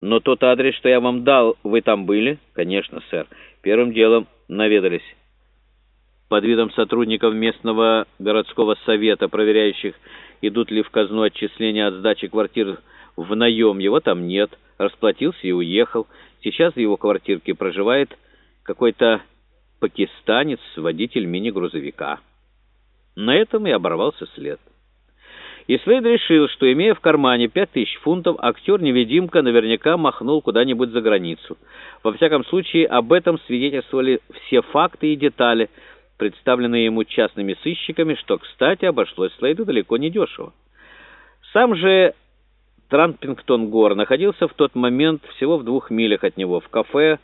Но тот адрес, что я вам дал, вы там были? Конечно, сэр. Первым делом наведались. Под видом сотрудников местного городского совета, проверяющих, идут ли в казну отчисления от сдачи квартир в наем, его там нет. Расплатился и уехал. Сейчас в его квартирке проживает какой-то пакистанец, водитель мини-грузовика. На этом и оборвался след. И Слейд решил, что, имея в кармане пять тысяч фунтов, актер-невидимка наверняка махнул куда-нибудь за границу. Во всяком случае, об этом свидетельствовали все факты и детали, представленные ему частными сыщиками, что, кстати, обошлось Слейду далеко не дешево. Сам же Трампингтон-Гор находился в тот момент всего в двух милях от него, в кафе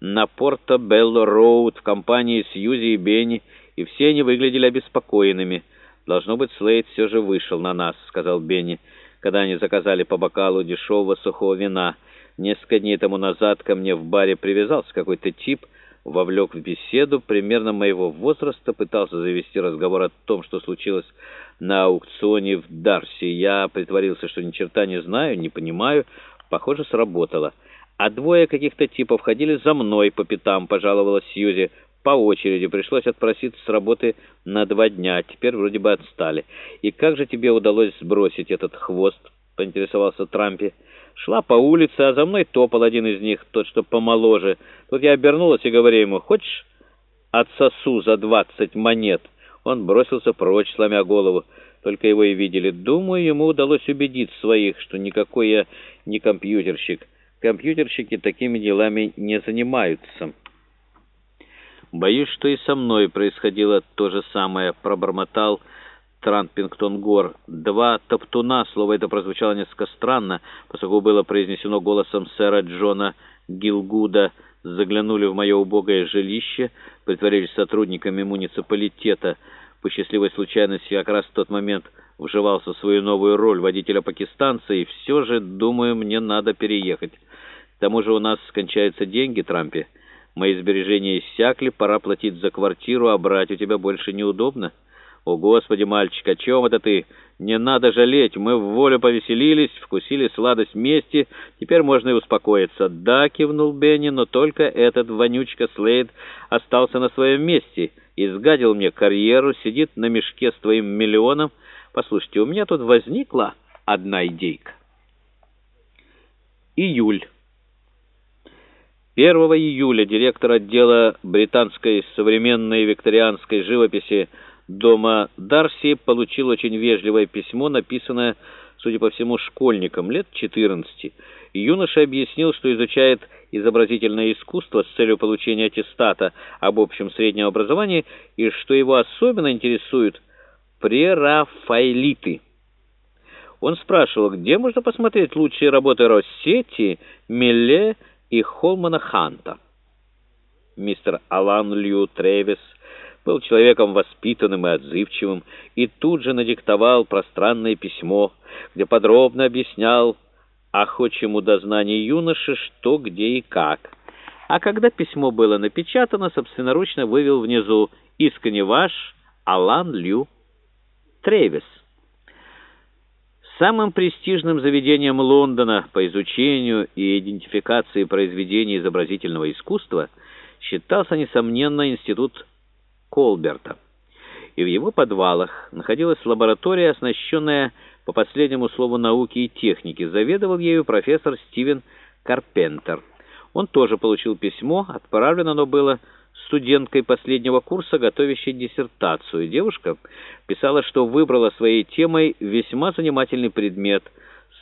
на Порто-Белло-Роуд в компании Сьюзи и Бенни, и все они выглядели обеспокоенными. «Должно быть, Слейд все же вышел на нас», — сказал Бенни, когда они заказали по бокалу дешевого сухого вина. Несколько дней тому назад ко мне в баре привязался какой-то тип, вовлек в беседу, примерно моего возраста, пытался завести разговор о том, что случилось на аукционе в Дарси. Я притворился, что ни черта не знаю, не понимаю. Похоже, сработало. А двое каких-то типов ходили за мной по пятам, пожаловалась Сьюзи. По очереди пришлось отпроситься с работы на два дня. Теперь вроде бы отстали. И как же тебе удалось сбросить этот хвост? Поинтересовался Трампи. Шла по улице, а за мной топал один из них, тот, что помоложе. Тут я обернулась и говорю ему, хочешь отсосу за двадцать монет? Он бросился прочь, сломя голову. Только его и видели. Думаю, ему удалось убедить своих, что никакой я не компьютерщик. Компьютерщики такими делами не занимаются». «Боюсь, что и со мной происходило то же самое», — пробормотал Транпингтон-Гор. Два топтуна, слово это прозвучало несколько странно, поскольку было произнесено голосом сэра Джона Гилгуда, заглянули в мое убогое жилище, притворились сотрудниками муниципалитета. По счастливой случайности как раз в тот момент вживался в свою новую роль водителя-пакистанца, и все же, думаю, мне надо переехать. К тому же у нас кончаются деньги, Трампе. Мои сбережения иссякли, пора платить за квартиру, а брать у тебя больше неудобно. О, Господи, мальчик, о чем это ты? Не надо жалеть, мы в волю повеселились, вкусили сладость мести, теперь можно и успокоиться. Да, кивнул Бенни, но только этот вонючка Слейд остался на своем месте, изгадил мне карьеру, сидит на мешке с твоим миллионом. Послушайте, у меня тут возникла одна идейка. Июль. 1 июля директор отдела британской современной викторианской живописи дома Дарси получил очень вежливое письмо, написанное, судя по всему, школьником лет 14. Юноша объяснил, что изучает изобразительное искусство с целью получения аттестата об общем среднем образовании и что его особенно интересуют прерафаэлиты. Он спрашивал, где можно посмотреть лучшие работы Россетти, Милле и Холмана Ханта. Мистер Алан Лью Тревис был человеком воспитанным и отзывчивым и тут же надиктовал пространное письмо, где подробно объяснял охочему дознанию юноши, что, где и как. А когда письмо было напечатано, собственноручно вывел внизу «Искренне ваш Алан Лью Тревис». Самым престижным заведением Лондона по изучению и идентификации произведений изобразительного искусства считался, несомненно, институт Колберта. И в его подвалах находилась лаборатория, оснащенная по последнему слову науки и техники. Заведовал ею профессор Стивен Карпентер. Он тоже получил письмо, отправлено оно было студенткой последнего курса, готовящей диссертацию. Девушка писала, что выбрала своей темой весьма занимательный предмет –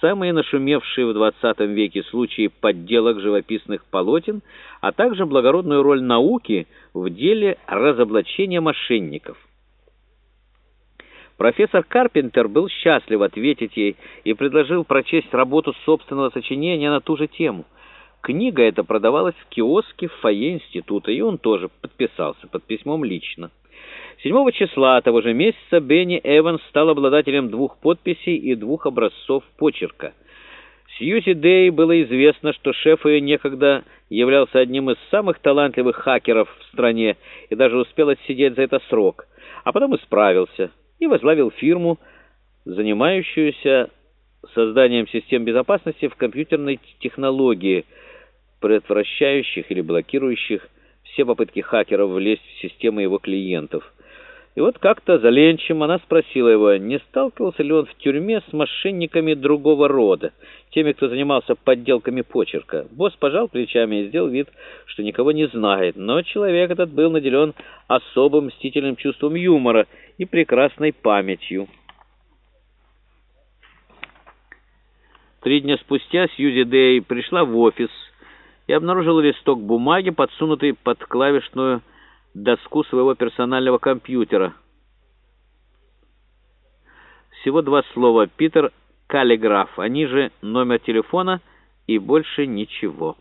самые нашумевшие в XX веке случаи подделок живописных полотен, а также благородную роль науки в деле разоблачения мошенников. Профессор Карпентер был счастлив ответить ей и предложил прочесть работу собственного сочинения на ту же тему – Книга эта продавалась в киоске в фойе института, и он тоже подписался под письмом лично. 7 числа того же месяца Бенни Эванс стал обладателем двух подписей и двух образцов почерка. Сьюзи Дэй было известно, что шеф ее некогда являлся одним из самых талантливых хакеров в стране и даже успел отсидеть за это срок, а потом исправился и возглавил фирму, занимающуюся созданием систем безопасности в компьютерной технологии, предотвращающих или блокирующих все попытки хакеров влезть в системы его клиентов. И вот как-то за ленчем она спросила его, не сталкивался ли он в тюрьме с мошенниками другого рода, теми, кто занимался подделками почерка. Босс пожал плечами и сделал вид, что никого не знает, но человек этот был наделен особым мстительным чувством юмора и прекрасной памятью. Три дня спустя Сьюзи Дэй пришла в офис и обнаружила листок бумаги, подсунутый под клавишную доску своего персонального компьютера. Всего два слова «Питер Каллиграф», они же номер телефона и больше ничего.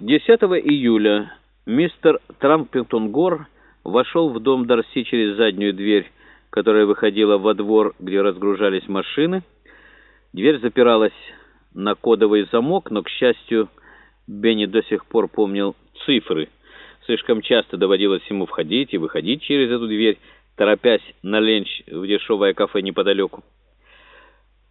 10 июля мистер Трампингтон Гор вошел в дом Дарси через заднюю дверь, которая выходила во двор, где разгружались машины. Дверь запиралась на кодовый замок, но, к счастью, Бенни до сих пор помнил цифры. Слишком часто доводилось ему входить и выходить через эту дверь, торопясь на ленч в дешевое кафе неподалеку.